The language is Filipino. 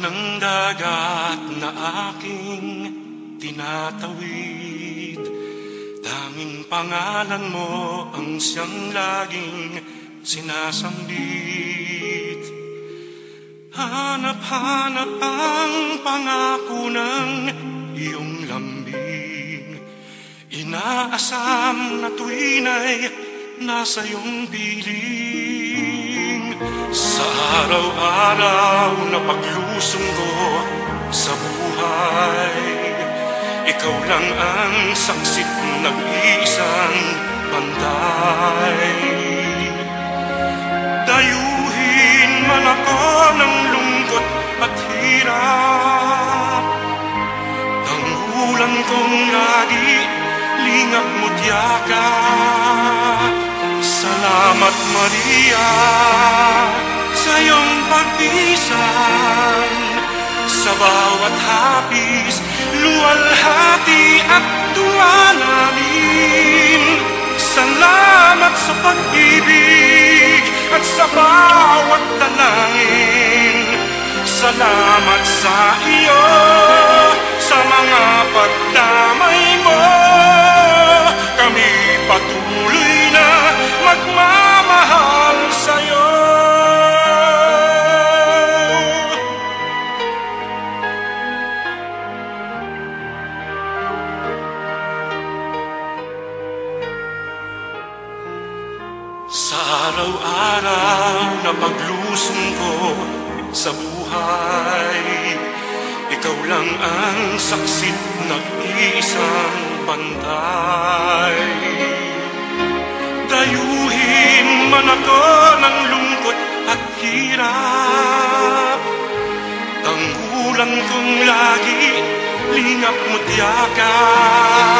ng dagat na aking tinatawid. Tanging pangalan mo ang siyang laging sinasambit Hanap-hanap ang pangako ng iyong lambing. Inaasam na tuwin ay nasa iyong piling. Sa araw-araw na paglusong ko sa buhay Ikaw lang ang saksit nag-iisang bantay. Dayuhin man ako ng lungkot at hirap Tanggulan kong lagi, lingap mo't yakap Salamat Maria sa iyong pagpisan Sa bawat hapis, luwalhati at tuwa namin. Salamat sa pag-ibig at sa bawat dalangin. Salamat sa iyo sa mga pagdamay araw-araw na paglusong ko sa buhay. Ikaw lang ang saksit ng isang bantay. Dayuhin man ako ng lungkot at hirap. Tanggulan kong lagi, lingap mo't yakap